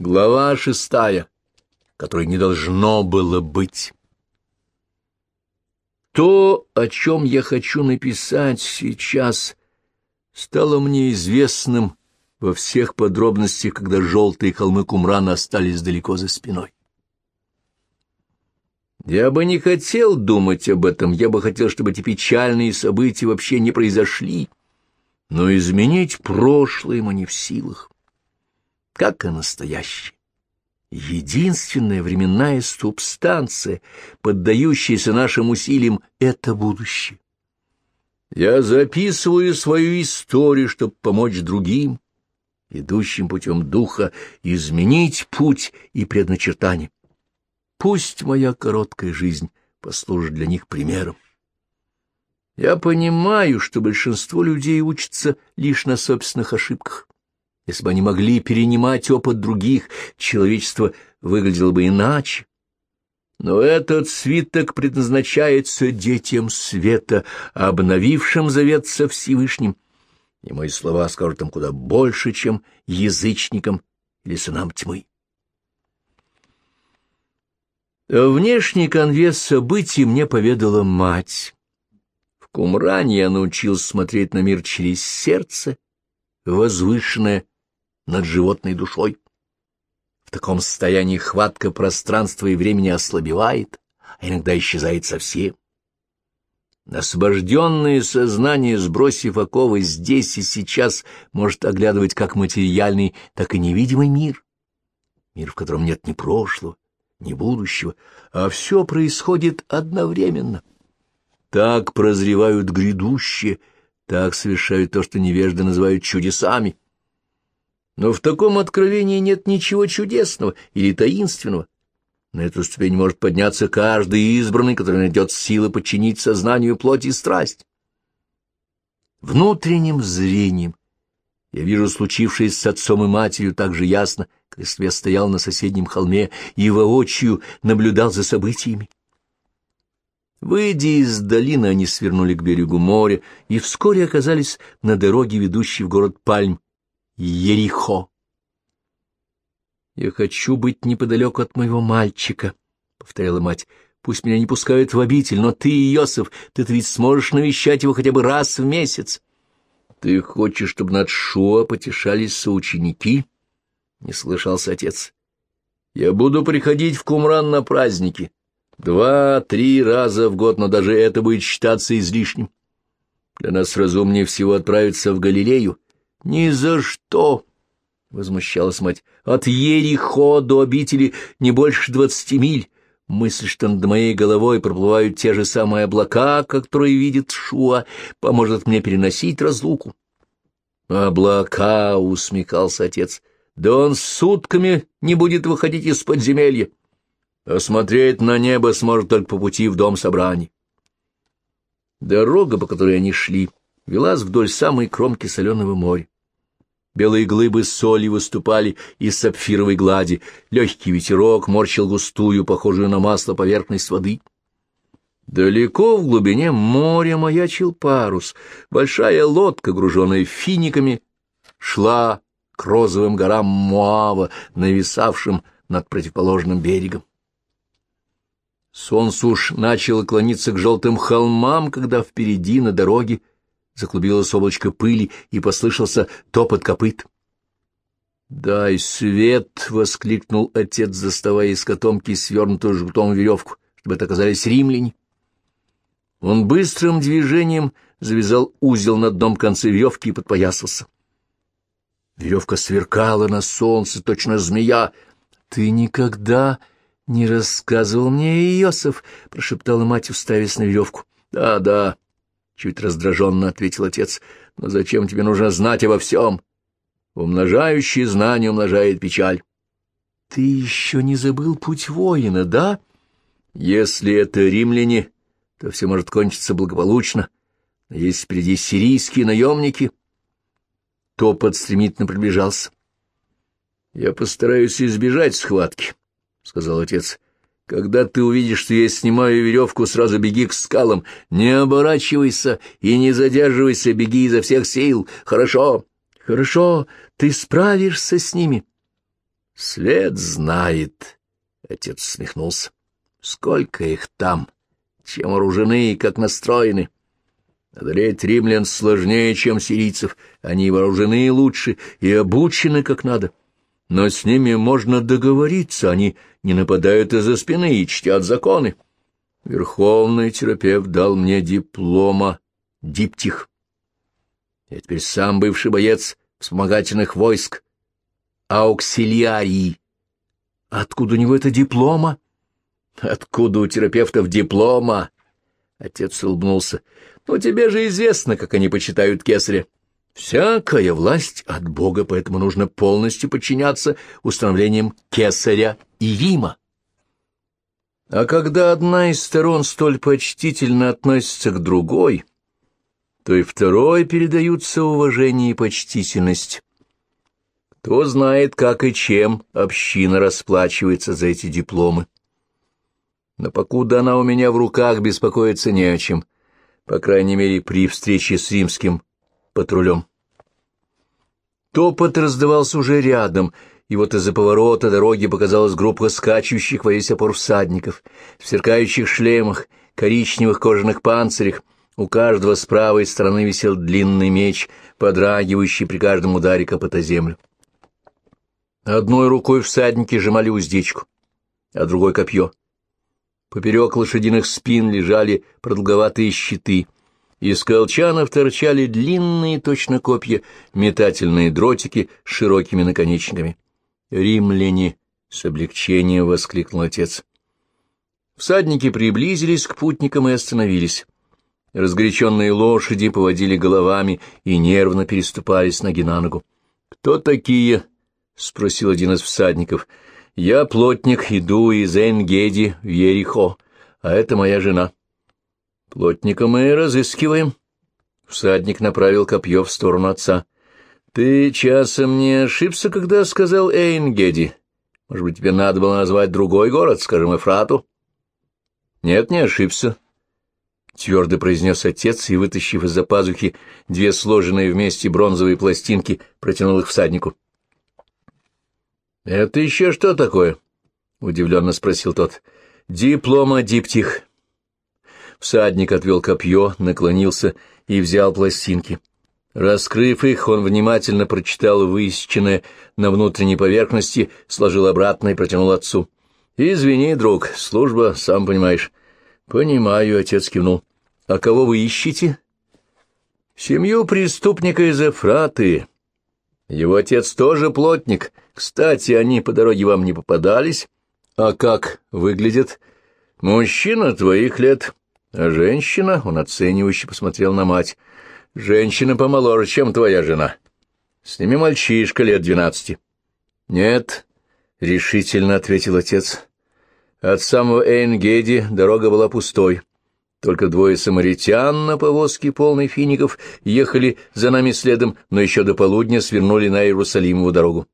Глава шестая, которой не должно было быть. То, о чем я хочу написать сейчас, стало мне известным во всех подробностях, когда желтые холмы Кумрана остались далеко за спиной. Я бы не хотел думать об этом, я бы хотел, чтобы эти печальные события вообще не произошли, но изменить прошлое мы не в силах, как и настоящее. Единственная временная субстанция, поддающаяся нашим усилиям, — это будущее. Я записываю свою историю, чтобы помочь другим, идущим путем духа, изменить путь и предначертание. Пусть моя короткая жизнь послужит для них примером. Я понимаю, что большинство людей учатся лишь на собственных ошибках. Если бы они могли перенимать опыт других, человечество выглядело бы иначе. Но этот свиток предназначается детям света, обновившим завет со Всевышним, и мои слова скажут им куда больше, чем язычникам или сынам тьмы. Внешний конвес событий мне поведала мать. В Кумране я научился смотреть на мир через сердце, возвышенное над животной душой. В таком состоянии хватка пространства и времени ослабевает, а иногда исчезает совсем. Освобожденное сознание, сбросив оковы здесь и сейчас, может оглядывать как материальный, так и невидимый мир. Мир, в котором нет ни прошлого, ни будущего, а все происходит одновременно. Так прозревают грядущее, так совершают то, что невежды называют чудесами. Но в таком откровении нет ничего чудесного или таинственного. На эту ступень может подняться каждый избранный, который найдет силы подчинить сознанию плоть и страсть. Внутренним зрением я вижу случившееся с отцом и матерью так же ясно, как я стоял на соседнем холме и воочию наблюдал за событиями. Выйдя из долины, они свернули к берегу моря и вскоре оказались на дороге, ведущей в город Пальм, Ерихо. «Я хочу быть неподалеку от моего мальчика», — повторяла мать. «Пусть меня не пускают в обитель, но ты, Иосиф, ты-то ведь сможешь навещать его хотя бы раз в месяц». «Ты хочешь, чтобы над Шуа потешались соученики?» — не слышался отец. «Я буду приходить в Кумран на праздники. Два-три раза в год, но даже это будет считаться излишним. Для нас разумнее всего отправиться в Галилею. Ни за что!» — возмущалась мать. «От Ерихо до обители не больше двадцати миль. Мысль, что над моей головой проплывают те же самые облака, которые видит Шуа, поможет мне переносить разлуку. «Облака!» — усмехался отец. «Да он сутками не будет выходить из подземелья. Осмотреть на небо сможет только по пути в дом собраний». Дорога, по которой они шли, велась вдоль самой кромки соленого моря. Белые глыбы соли выступали из сапфировой глади, легкий ветерок морщил густую, похожую на масло, поверхность воды. Далеко в глубине моря маячил парус, большая лодка, груженная финиками, шла к розовым горам Муава, нависавшим над противоположным берегом. Солнце уж начало клониться к желтым холмам, когда впереди на дороге заклубилось облачко пыли и послышался топот копыт. «Дай свет!» — воскликнул отец, заставая из котомки свернутую жгутом веревку, чтобы это оказались римляне. Он быстрым движением завязал узел на одном конце веревки и подпоясался. Веревка сверкала на солнце, точно змея. — Ты никогда не рассказывал мне, Иосиф, — прошептала мать, уставясь на веревку. «Да, — Да-да, Чуть раздраженно ответил отец. Но зачем тебе нужно знать обо всем? Умножающий знание умножает печаль. Ты еще не забыл путь воина, да? Если это римляне, то все может кончиться благополучно. Но есть впереди сирийские наемники. Топот стремительно приближался. — Я постараюсь избежать схватки, — сказал отец. Когда ты увидишь, что я снимаю веревку, сразу беги к скалам. Не оборачивайся и не задерживайся, беги изо всех сил. Хорошо, хорошо, ты справишься с ними. Свет знает, — отец смехнулся. Сколько их там, чем вооружены и как настроены. Одолеть римлян сложнее, чем сирийцев. Они вооружены лучше и обучены как надо. Но с ними можно договориться, они не нападают из-за спины и чтят законы. Верховный терапевт дал мне диплома диптих. Я теперь сам бывший боец вспомогательных войск, ауксилиарии. Откуда у него это диплома? Откуда у терапевтов диплома? Отец улыбнулся. Ну, тебе же известно, как они почитают кесаря. Всякая власть от Бога, поэтому нужно полностью подчиняться установлениям кесаря и Рима. А когда одна из сторон столь почтительно относится к другой, то и второй передаются уважение и почтительность. Кто знает, как и чем община расплачивается за эти дипломы. Но покуда она у меня в руках, беспокоиться не о чем, по крайней мере, при встрече с римским патрулем. Топот раздавался уже рядом, и вот из-за поворота дороги показалась группа скачущих во весь опор всадников, в сверкающих шлемах, коричневых кожаных панцирях. У каждого с правой стороны висел длинный меч, подрагивающий при каждом ударе копыта землю. Одной рукой всадники сжимали уздечку, а другой — копье. Поперек лошадиных спин лежали продолговатые щиты — из колчанов торчали длинные точно копья, метательные дротики с широкими наконечниками. «Римляне!» — с облегчением воскликнул отец. Всадники приблизились к путникам и остановились. Разгоряченные лошади поводили головами и нервно переступали с ноги на ногу. «Кто такие?» — спросил один из всадников. «Я плотник, иду из Энгеди в Ерихо, а это моя жена». Плотника мы разыскиваем. Всадник направил копье в сторону отца. Ты часом не ошибся, когда сказал Эйнгеди? Может быть, тебе надо было назвать другой город, скажем, Эфрату? Нет, не ошибся. Твердо произнес отец и, вытащив из-за пазухи две сложенные вместе бронзовые пластинки, протянул их всаднику. — Это еще что такое? — удивленно спросил тот. — Диплома диптих. Всадник отвел копье, наклонился и взял пластинки. Раскрыв их, он внимательно прочитал высеченное на внутренней поверхности, сложил обратно и протянул отцу. «Извини, друг, служба, сам понимаешь». «Понимаю», — отец кивнул. «А кого вы ищете?» «Семью преступника из Эфраты. Его отец тоже плотник. Кстати, они по дороге вам не попадались. А как выглядят? Мужчина твоих лет, а женщина, он оценивающе посмотрел на мать, женщина помоложе, чем твоя жена. С ними мальчишка лет двенадцати. Нет, — решительно ответил отец. От самого Эйнгеди дорога была пустой. Только двое самаритян на повозке, полной фиников, ехали за нами следом, но еще до полудня свернули на Иерусалимову дорогу.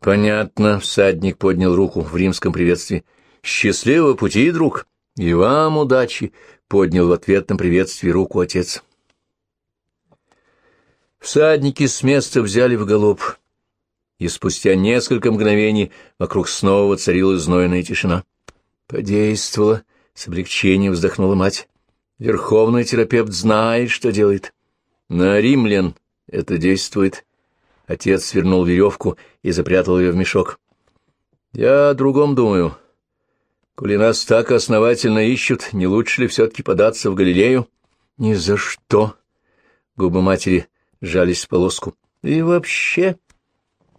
Понятно, всадник поднял руку в римском приветствии. Счастливого пути, друг! «И вам удачи!» — поднял в ответ на приветствие руку отец. Всадники с места взяли в галоп, и спустя несколько мгновений вокруг снова царила знойная тишина. Подействовала, с облегчением вздохнула мать. Верховный терапевт знает, что делает. На римлян это действует. Отец свернул веревку и запрятал ее в мешок. Я о другом думаю. Коли нас так основательно ищут, не лучше ли все-таки податься в Галилею? Ни за что. Губы матери сжались в полоску. И вообще...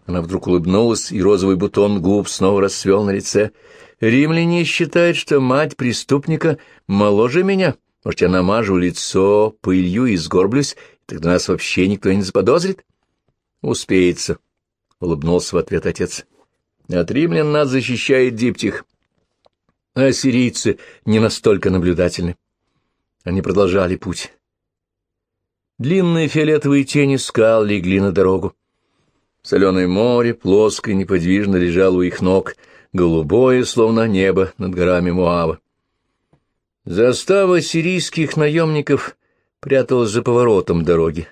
Она вдруг улыбнулась, и розовый бутон губ снова расцвел на лице. Римляне считают, что мать преступника моложе меня. Может, я намажу лицо пылью и сгорблюсь, тогда нас вообще никто не заподозрит? Успеется, — улыбнулся в ответ отец. От римлян нас защищает диптих а сирийцы не настолько наблюдательны. Они продолжали путь. Длинные фиолетовые тени скал легли на дорогу. Соленое море плоско и неподвижно лежало у их ног, голубое, словно небо над горами Муава. Застава сирийских наемников пряталась за поворотом дороги.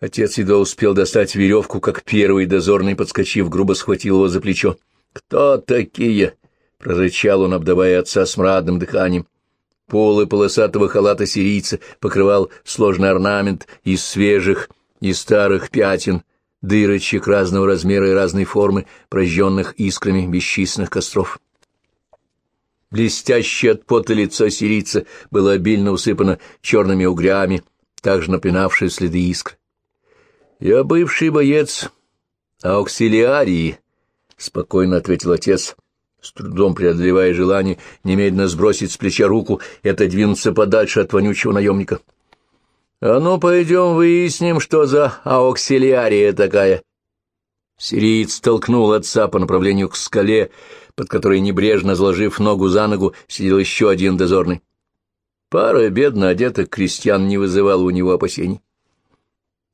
Отец едва успел достать веревку, как первый дозорный, подскочив, грубо схватил его за плечо. «Кто такие?» — прорычал он, обдавая отца смрадным дыханием. Полы полосатого халата сирийца покрывал сложный орнамент из свежих и старых пятен, дырочек разного размера и разной формы, прожженных искрами бесчисленных костров. Блестящее от пота лицо сирийца было обильно усыпано черными угрями, также напинавшие следы искр. «Я бывший боец ауксилиарии», — спокойно ответил отец, с трудом преодолевая желание немедленно сбросить с плеча руку и отодвинуться подальше от вонючего наемника. «А ну, пойдем выясним, что за ауксилиария такая». Сириец толкнул отца по направлению к скале, под которой, небрежно заложив ногу за ногу, сидел еще один дозорный. Пара бедно одетых крестьян не вызывала у него опасений.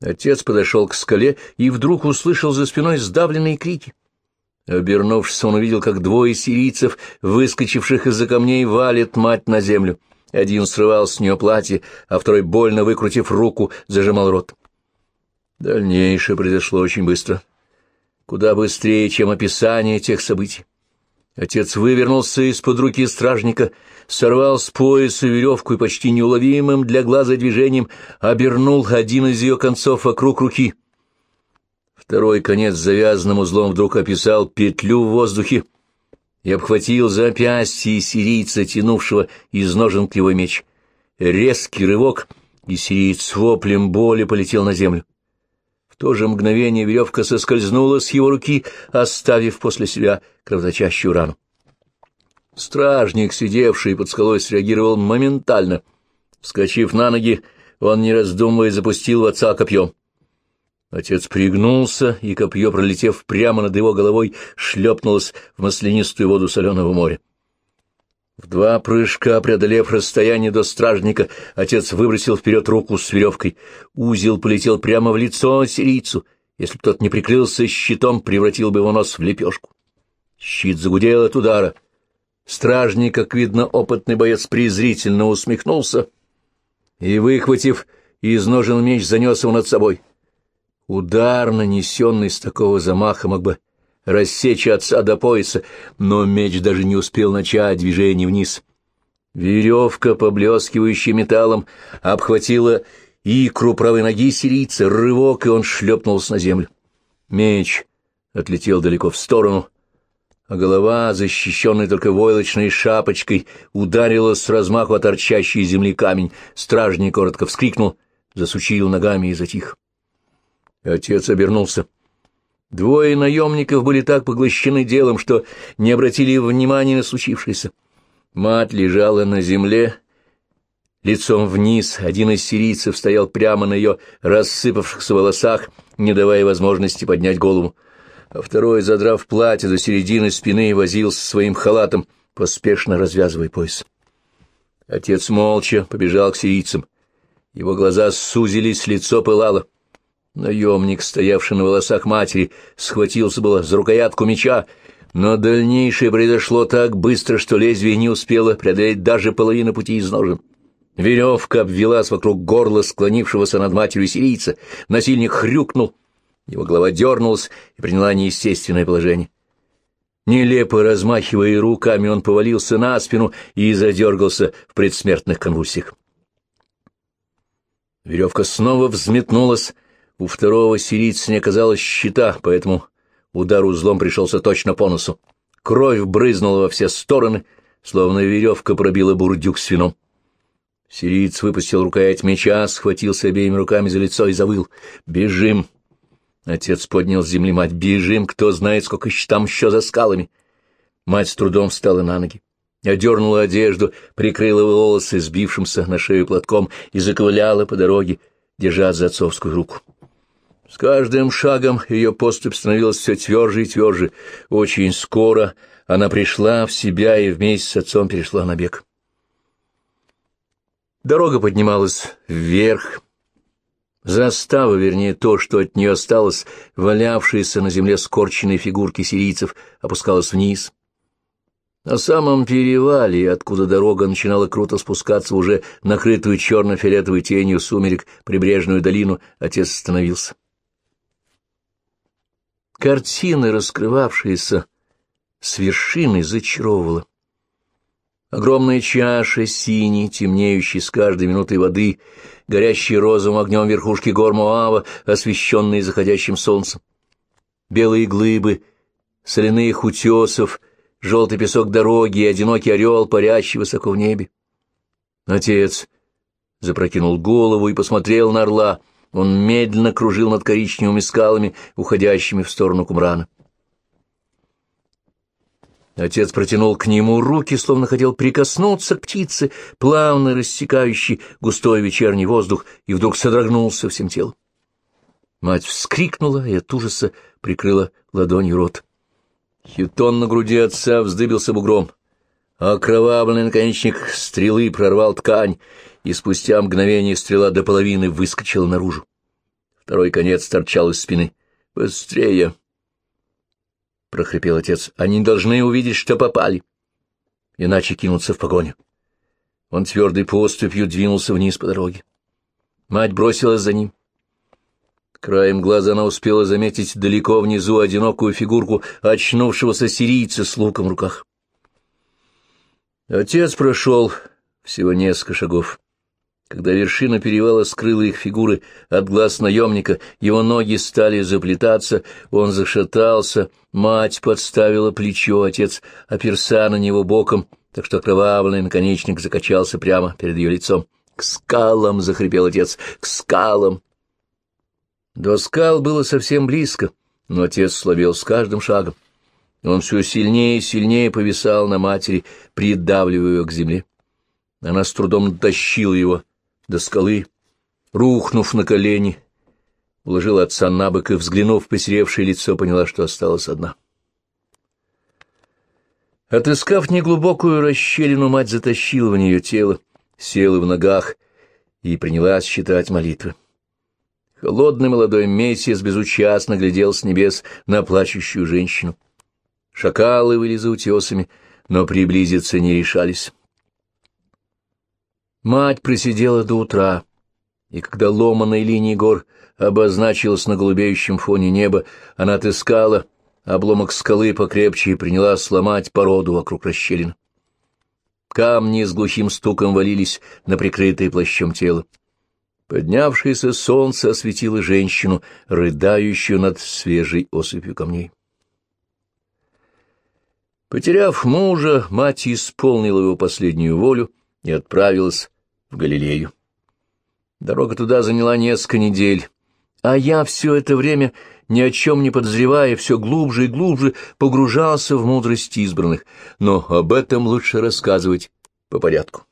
Отец подошел к скале и вдруг услышал за спиной сдавленные крики. Обернувшись, он увидел, как двое сирийцев, выскочивших из-за камней, валят мать на землю. Один срывал с нее платье, а второй, больно выкрутив руку, зажимал рот. Дальнейшее произошло очень быстро. Куда быстрее, чем описание тех событий. Отец вывернулся из-под руки стражника, сорвал с пояса веревку и почти неуловимым для глаза движением обернул один из ее концов вокруг руки — Второй конец завязанным узлом вдруг описал петлю в воздухе и обхватил запястье сирийца, тянувшего из ножен кривой меч. Резкий рывок, и сириец воплем боли полетел на землю. В то же мгновение веревка соскользнула с его руки, оставив после себя кровоточащую рану. Стражник, сидевший под скалой, среагировал моментально. Вскочив на ноги, он, не раздумывая, запустил в отца копьем. Отец пригнулся, и копье, пролетев прямо над его головой, шлепнулось в маслянистую воду соленого моря. В два прыжка, преодолев расстояние до стражника, отец выбросил вперед руку с веревкой. Узел полетел прямо в лицо сирийцу. Если бы тот не прикрылся щитом, превратил бы его нос в лепешку. Щит загудел от удара. Стражник, как видно, опытный боец презрительно усмехнулся и, выхватив из ножен меч, занес его над собой. Удар, нанесенный с такого замаха, мог бы рассечь отца до пояса, но меч даже не успел начать движение вниз. Веревка, поблескивающая металлом, обхватила икру правой ноги сирийца, рывок, и он шлепнулся на землю. Меч отлетел далеко в сторону, а голова, защищенная только войлочной шапочкой, ударила с размаху от торчащей земли камень. Стражник коротко вскрикнул, засучил ногами и затих. Отец обернулся. Двое наемников были так поглощены делом, что не обратили внимания на случившееся. Мать лежала на земле, лицом вниз, один из сирийцев стоял прямо на ее рассыпавшихся волосах, не давая возможности поднять голову, а второй, задрав платье до середины спины, возился своим халатом, поспешно развязывая пояс. Отец молча побежал к сирийцам. Его глаза сузились, лицо пылало. Наемник, стоявший на волосах матери, схватился было за рукоятку меча, но дальнейшее произошло так быстро, что лезвие не успело преодолеть даже половину пути из ножен. Веревка обвелась вокруг горла склонившегося над матерью сирийца, насильник хрюкнул, его голова дернулась и приняла неестественное положение. Нелепо размахивая руками, он повалился на спину и задергался в предсмертных конвульсиях. Веревка снова взметнулась, у второго сирийца не оказалось щита, поэтому удар узлом пришелся точно по носу. Кровь брызнула во все стороны, словно веревка пробила бурдюк с вином. Сириец выпустил рукоять меча, схватился обеими руками за лицо и завыл. «Бежим!» Отец поднял с земли мать. «Бежим! Кто знает, сколько там еще за скалами!» Мать с трудом встала на ноги. Одернула одежду, прикрыла волосы сбившимся на шею платком и заковыляла по дороге, держа за отцовскую руку. С каждым шагом ее поступь становилась все тверже и тверже. Очень скоро она пришла в себя и вместе с отцом перешла на бег. Дорога поднималась вверх. Застава, вернее, то, что от нее осталось, валявшиеся на земле скорченные фигурки сирийцев, опускалась вниз. На самом перевале, откуда дорога начинала круто спускаться уже накрытую черно-фиолетовой тенью сумерек прибрежную долину, отец остановился. Картины, раскрывавшиеся с вершины, зачаровывала. Огромная чаша синей, темнеющей с каждой минутой воды, горящие розовым огнем верхушки гор Моава, освещенные заходящим солнцем. Белые глыбы, соляных утесов — желтый песок дороги и одинокий орел, парящий высоко в небе. Отец запрокинул голову и посмотрел на орла. Он медленно кружил над коричневыми скалами, уходящими в сторону Кумрана. Отец протянул к нему руки, словно хотел прикоснуться к птице, плавно рассекающей густой вечерний воздух, и вдруг содрогнулся всем телом. Мать вскрикнула и от ужаса прикрыла ладонью рот. Хитон на груди отца вздыбился бугром. Окровавленный наконечник стрелы прорвал ткань, и спустя мгновение стрела до половины выскочила наружу. Второй конец торчал из спины. «Быстрее!» — прохрипел отец. «Они должны увидеть, что попали, иначе кинутся в погоню». Он твердой поступью двинулся вниз по дороге. Мать бросилась за ним. Краем глаза она успела заметить далеко внизу одинокую фигурку очнувшегося сирийца с луком в руках. Отец прошел всего несколько шагов. Когда вершина перевала скрыла их фигуры от глаз наемника, его ноги стали заплетаться, он зашатался, мать подставила плечо, отец оперся на него боком, так что окровавленный наконечник закачался прямо перед ее лицом. «К скалам!» — захрипел отец. «К скалам!» До скал было совсем близко, но отец слабел с каждым шагом. Он все сильнее и сильнее повисал на матери, придавливая ее к земле. Она с трудом дотащила его до скалы, рухнув на колени, уложила отца на бок и, взглянув в посеревшее лицо, поняла, что осталась одна. Отыскав неглубокую расщелину, мать затащила в нее тело, села в ногах и принялась читать молитвы. Холодный молодой месяц безучастно глядел с небес на плачущую женщину. Шакалы выли за утесами, но приблизиться не решались. Мать просидела до утра, и когда ломаной линии гор обозначилась на голубеющем фоне неба, она отыскала обломок скалы покрепче и приняла сломать породу вокруг расщелин. Камни с глухим стуком валились на прикрытое плащом тело. Поднявшееся солнце осветило женщину, рыдающую над свежей осыпью камней. Потеряв мужа, мать исполнила его последнюю волю и отправилась в Галилею. Дорога туда заняла несколько недель, а я все это время, ни о чем не подозревая, все глубже и глубже погружался в мудрость избранных, но об этом лучше рассказывать по порядку.